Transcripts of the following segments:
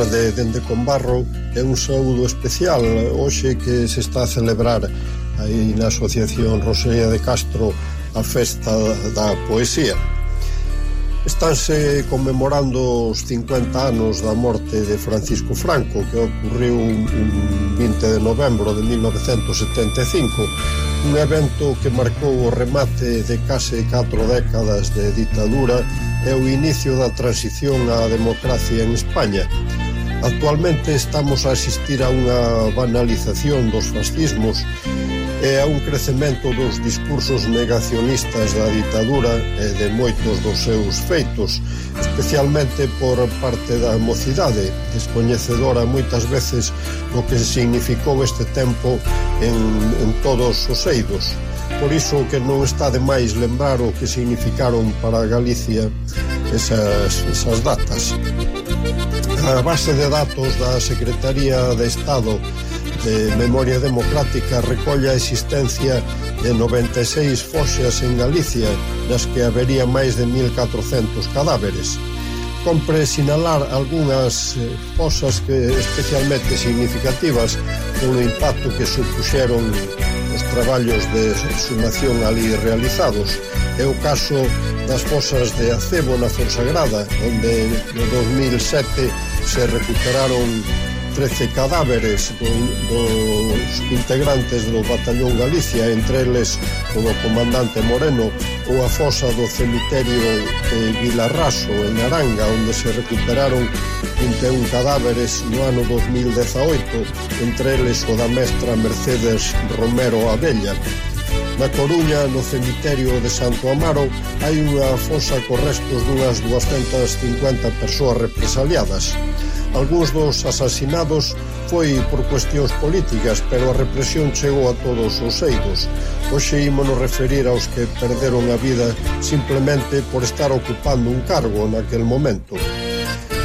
tarde dende Conbarro é un saúdo especial hoxe que se está a celebrar aí na Asociación Rosalía de Castro a Festa da Poesía. Estánse conmemorando os 50 anos da morte de Francisco Franco que ocurriu un 20 de novembro de 1975 un evento que marcou o remate de case 4 décadas de ditadura e o inicio da transición á democracia en España Actualmente estamos a asistir a unha banalización dos fascismos e a un crecemento dos discursos negacionistas da ditadura e de moitos dos seus feitos, especialmente por parte da mocidade, descoñecedora moitas veces do que significou este tempo en, en todos os eidos. Por iso que non está de máis lembrar o que significaron para Galicia esas, esas datas. A base de datos da Secretaría de Estado de Memoria Democrática recolle a existencia de 96 foxas en Galicia, nas que habería máis de 1400 cadáveres. Compre sinalar algunhas eh, fosas que especialmente significativas polo impacto que supuxeron os traballos de sumación ali realizados É o caso das fosas de Acebo na Fonsagrada, onde no 2007 se recuperaron 13 cadáveres do, dos integrantes do Batallón Galicia, entre eles o do comandante Moreno, ou a fosa do cemiterio de Vilarraso, en Aranga, onde se recuperaron 21 cadáveres no ano 2018, entre eles o da mestra Mercedes Romero Abella. Na Coruña, no cemiterio de Santo Amaro, hai unha fosa co restos dunhas 250 persoas represaliadas. Algúns dos asasinados foi por cuestións políticas, pero a represión chegou a todos os eidos. Hoxe ímonos referir aos que perderon a vida simplemente por estar ocupando un cargo naquel momento.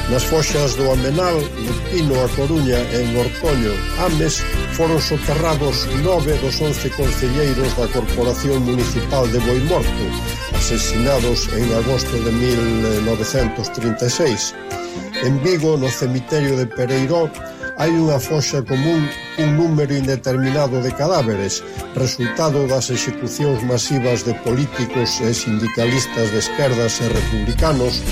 Nas foxas do Amenal, de Pino a Coruña e en Ortoño, Ames, foron soterrados nove dos once concelleiros da Corporación Municipal de Boimorto, asesinados en agosto de 1936. En Vigo, no cemiterio de Pereiró, hai unha foxa común un número indeterminado de cadáveres, resultado das execucións masivas de políticos e sindicalistas de esquerdas e republicanos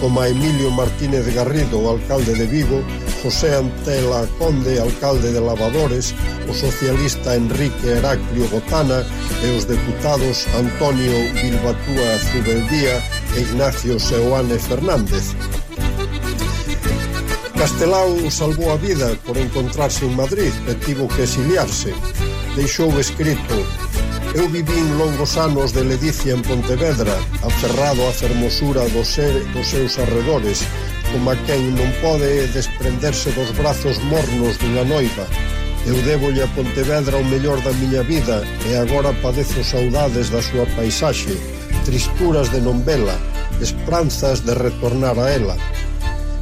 como a Emilio Martínez Garrido, o alcalde de Vigo, José Antela Conde, alcalde de Lavadores, o socialista Enrique Heraclio Botana e os deputados Antonio Bilbatúa Zubeldía e Ignacio Seoane Fernández. Castelao salvou a vida por encontrarse en Madrid e tivo que exiliarse. Deixou escrito Eu vivín longos anos de ledicia en Pontevedra, aferrado á fermosura do ser dos seus arredores, como a quen non pode desprenderse dos brazos mornos dunha noiva. Eu débolle a Pontevedra o mellor da miña vida e agora padezo saudades da súa paisaxe, tristuras de non vela, esperanzas de retornar a ela.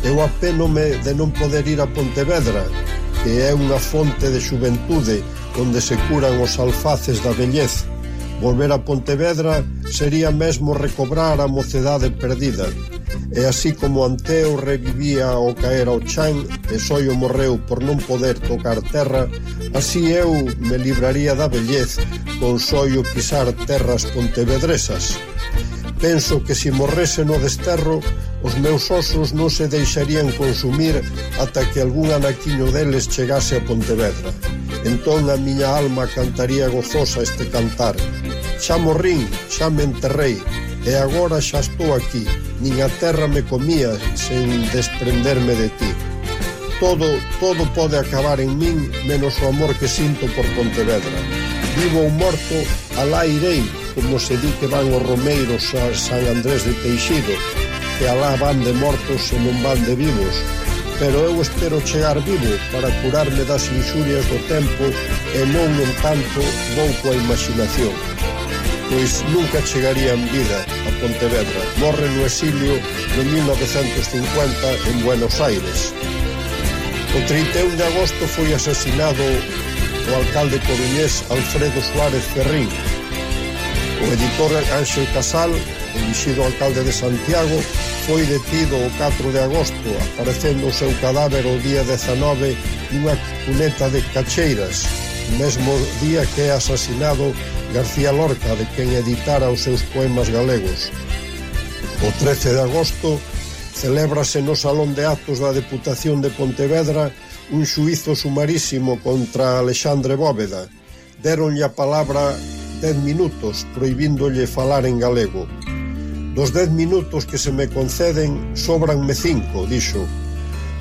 Eu apenome de non poder ir a Pontevedra, que é unha fonte de xuventude onde se curan os alfaces da vellez. Volver a Pontevedra sería mesmo recobrar a mocedade perdida. E así como Anteo revivía ao caer ao chan e Soio morreu por non poder tocar terra, así eu me libraría da vellez con Soio pisar terras pontevedresas. Penso que se morrese no desterro, os meus osos non se deixarían consumir ata que algún anaquiño deles chegase a Pontevedra. Entón a miña alma cantaría gozosa este cantar. Xa morrín, xa me enterrei, e agora xa estou aquí. Nin a terra me comía sen desprenderme de ti. Todo, todo pode acabar en min menos o amor que sinto por Pontevedra. Vivo ou morto, alá irei, como se di que van os romeiros a San Andrés de Teixido, que alá van de mortos e non van de vivos, pero eu espero chegar vivo para curarme das inxurias do tempo e non en tanto vou coa imaginación. Pois nunca chegaría en vida a Pontevedra. Morre no exilio de 1950 en Buenos Aires. O 31 de agosto foi asesinado o alcalde coruñés Alfredo Suárez Ferrín, o editor Ángel Casal elixido alcalde de Santiago, foi detido o 4 de agosto, aparecendo o seu cadáver o día 19 nunha cuneta de Cacheiras, o mesmo día que é asesinado García Lorca, de quen editara os seus poemas galegos. O 13 de agosto celébrase no Salón de Actos da Deputación de Pontevedra un xuizo sumarísimo contra Alexandre Bóveda. Deronlle a palabra 10 minutos proibíndolle falar en galego. Dos dez minutos que se me conceden, sobranme cinco, dixo.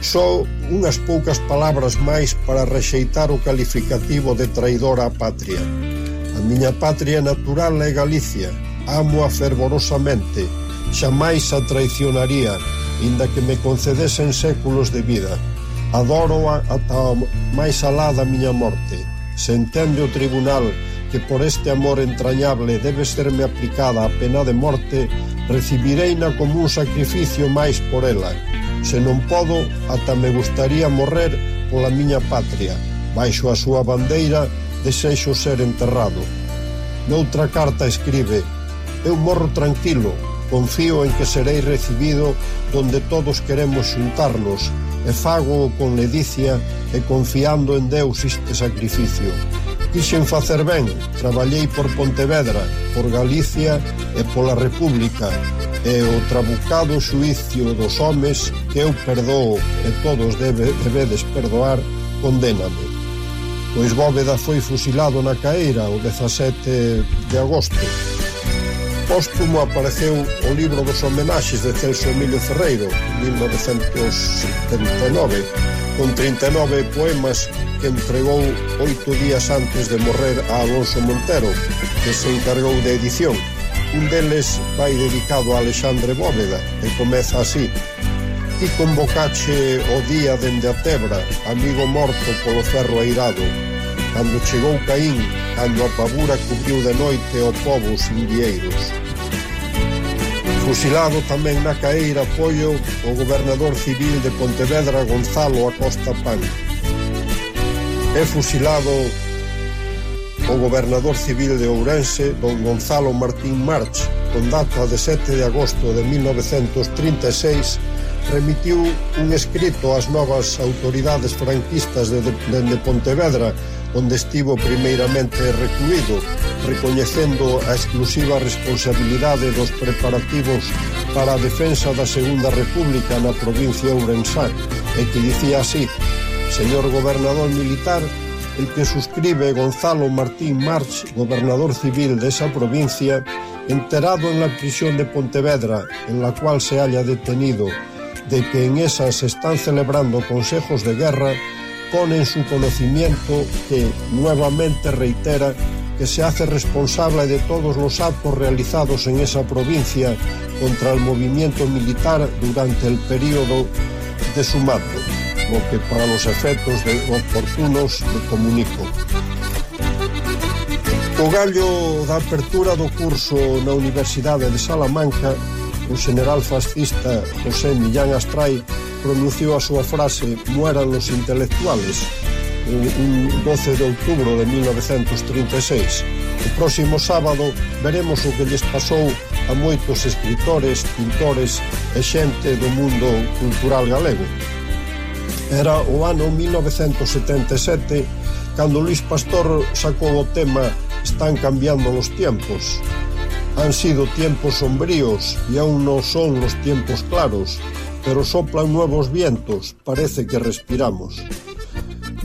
Só unhas poucas palabras máis para rexeitar o calificativo de traidora á patria. A miña patria natural é Galicia, amoa fervorosamente, xa máis a traicionaría, inda que me concedesen séculos de vida. Adóroa ata máis alá da miña morte. Se entende o tribunal que por este amor entrañable debe serme aplicada a pena de morte, recibireina como un sacrificio máis por ela. Se non podo, ata me gustaría morrer pola miña patria. Baixo a súa bandeira, desexo ser enterrado. Noutra carta escribe, Eu morro tranquilo, confío en que serei recibido donde todos queremos xuntarnos, e fago con ledicia e confiando en Deus este sacrificio. Quixen facer ben, traballei por Pontevedra, por Galicia e pola República, e o trabucado xuicio dos homes que eu perdoo e todos debe, debedes perdoar, condéname. Pois Bóveda foi fusilado na Caeira o 17 de agosto. Póstumo apareceu o libro dos homenaxes de Celso Emilio Ferreiro, 1979, con 39 poemas entregou oito días antes de morrer a Alonso Montero, que se encargou da edición. Un deles vai dedicado a Alexandre Bóveda e comeza así. Ti convocache o día dende a Tebra, amigo morto polo ferro airado. Cando chegou Caín, cando a pavura cubriu de noite o povo sin vieiros. Fusilado tamén na caeira apoio o gobernador civil de Pontevedra Gonzalo Acosta Pan. É fusilado o gobernador civil de Ourense, don Gonzalo Martín March, con data de 7 de agosto de 1936, remitiu un escrito ás novas autoridades franquistas de, de, de Pontevedra, onde estivo primeiramente recluído, recoñecendo a exclusiva responsabilidade dos preparativos para a defensa da Segunda República na provincia ourensá, e que dicía así Señor gobernador militar, el que suscribe Gonzalo Martín March, gobernador civil de esa provincia, enterado en la prisión de Pontevedra, en la cual se halla detenido, de que en esa se están celebrando consejos de guerra, pone en su conocimiento que nuevamente reitera que se hace responsable de todos los actos realizados en esa provincia contra el movimiento militar durante el periodo de su mando mismo que para los efectos de oportunos comunico. O gallo da apertura do curso na Universidade de Salamanca, o general fascista José Millán Astray pronunciou a súa frase «Mueran los intelectuales» un 12 de outubro de 1936. O próximo sábado veremos o que lles pasou a moitos escritores, pintores e xente do mundo cultural galego. Era o ano 1977 cando Luis Pastor sacou o tema Están cambiando os tiempos. Han sido tiempos sombríos e aún non son los tiempos claros, pero soplan nuevos vientos, parece que respiramos.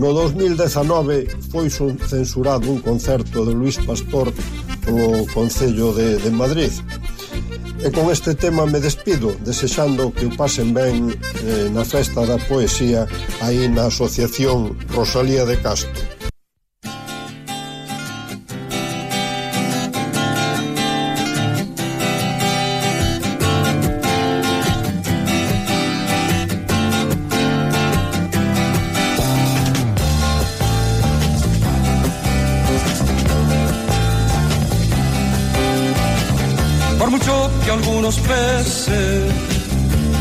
No 2019 foi censurado un concerto de Luis Pastor polo Concello de, de Madrid E con este tema me despido, desexando que o pasen ben eh, na festa da poesía aí na Asociación Rosalía de Castro.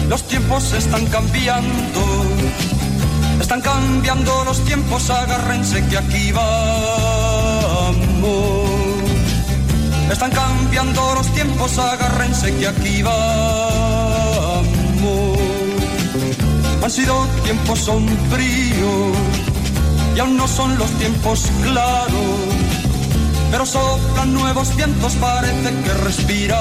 Los tiempos están cambiando, están cambiando los tiempos, agárrense que aquí vamos. Están cambiando los tiempos, agárrense que aquí vamos. Han sido tiempos sombríos y aún no son los tiempos claros, pero soplan nuevos vientos, parece que respiramos.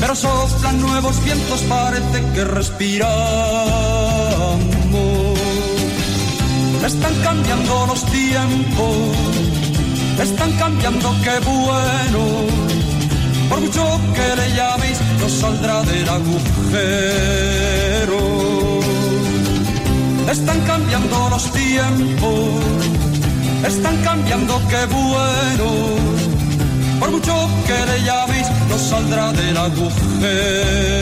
Pero soplan nuevos vientos, parece que respiramos. Están cambiando los tiempos, están cambiando, qué bueno. Por mucho que le llaméis, no saldrá del agujero. Están cambiando los tiempos, están cambiando, qué bueno. Por mucho que le llaméis, no saldrá del agujero.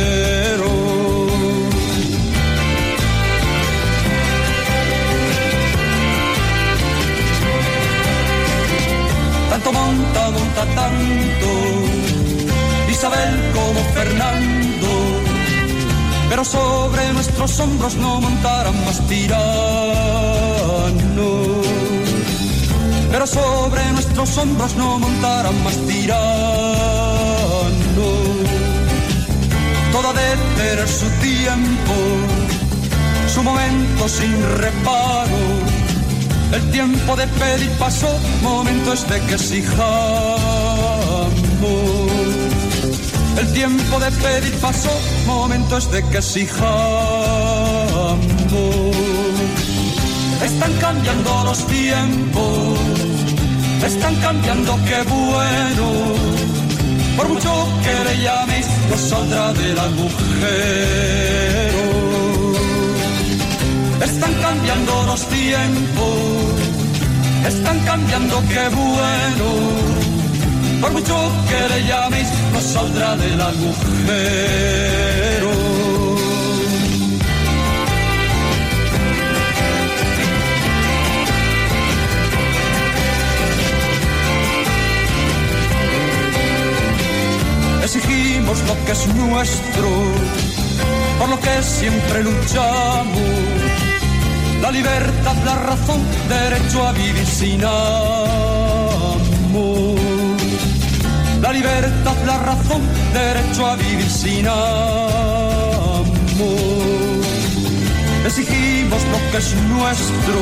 Tanto monta, monta tanto, Isabel como Fernando, pero sobre nuestros hombros no montarán más tiranos. Pero sobre nuestros hombros no montarán más tiranos. Todo de tener su tiempo, su momento sin reparo. El tiempo de pedir pasó, momento es de que exijamos. El tiempo de pedir pasó, momento es de que exijamos. Están cambiando los tiempos, están cambiando, qué bueno. Por mucho que le llaméis, no saldrá del agujero. Están cambiando los tiempos, están cambiando, qué bueno. Por mucho que le llaméis, no saldrá del agujero. Nuestro, por lo que siempre luchamos la libertad, la razón, derecho a vivir sin amor. La libertad, la razón, derecho a vivir sin amor. Exigimos lo que es nuestro,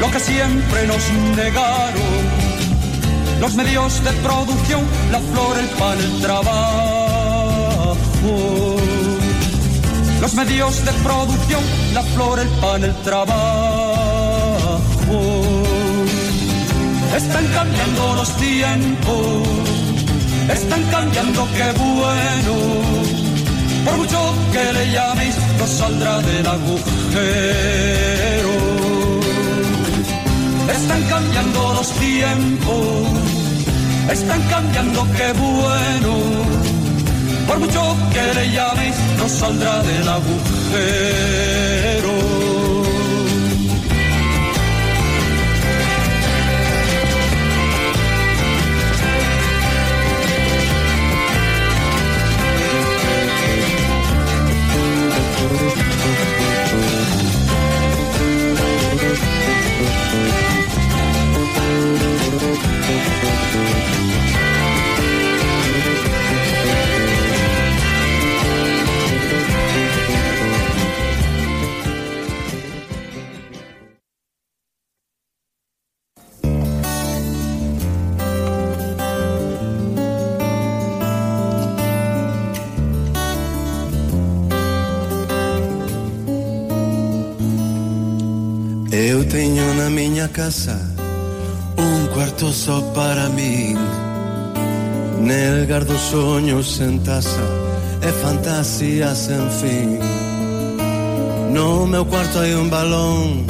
lo que siempre nos negaron. Los medios de producción, la flor, el pan, el trabajo los medios de producción, la flor, el pan, el trabajo. Están cambiando los tiempos, están cambiando, qué bueno. Por mucho que le llaméis, no saldrá del agujero. Están cambiando los tiempos, están cambiando, qué bueno. Por mucho que le llaméis, no saldrá del agujero. teño na miña casa um un cuarto só para min Nel gardo soños en taza e fantasías sen fin No meu cuarto hai un um balón,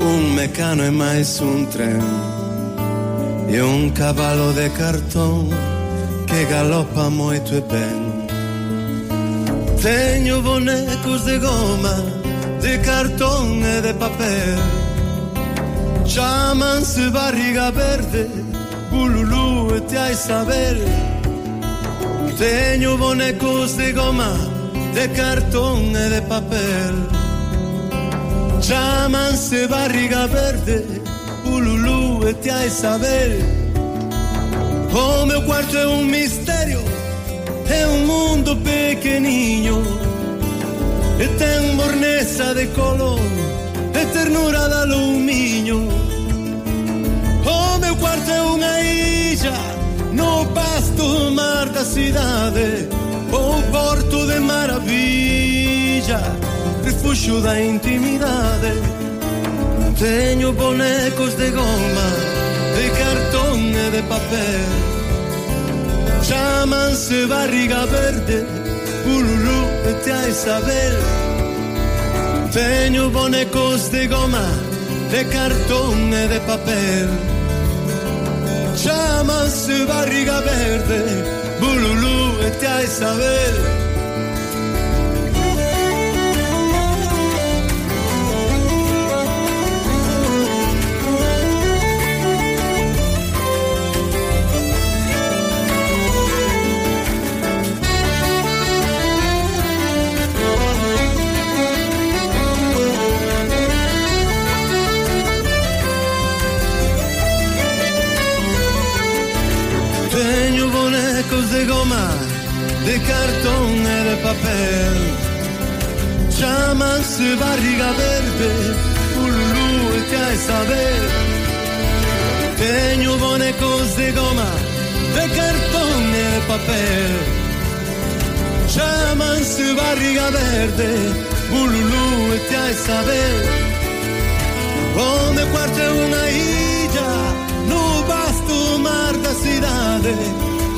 un um mecano e máis un tren E un cabalo de cartón que galopa moito e ben Teño bonecos de goma, de cartón e de papel. Chamanse barriga verde, bululú e te hai saber Teño bonecos de goma, de cartón e de papel. Chamanse barriga verde, Bululú e ti hai saber O meu quarto é um mistério É um mundo pequenininho E ten morneza de color e ternura da lumiño O meu cuarto é unha illa No pasto mar da cidade O porto de maravilla Refuxo da intimidade. Teño bonecos de goma De cartón e de papel. Chamanse barriga verde Pululú e tia Isabel Teño bonecos de goma De cartón e de papel. Chamase barriga verde Bululú e tia Isabel. papel. Llaman barriga verde, Bululú e a Isabel. Onde parte unha illa, no vasto mar da cidade,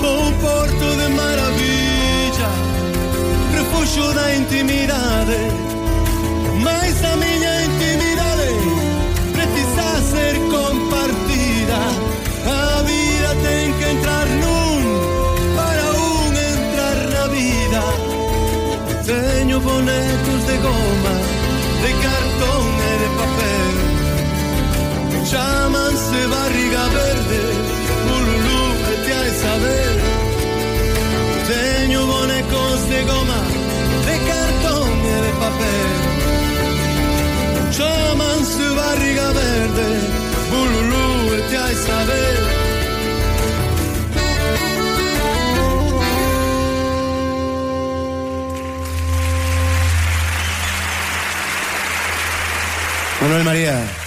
con porto de maravilla refuxo da intimidade, Mais a mí bonetos de goma, de cartón e de papel. Chamanse barriga verde, bululú, vete a saber. Teño bonecos de goma, de cartón e de papel. Chamanse barriga verde, bululú, vete a saber. Manuel María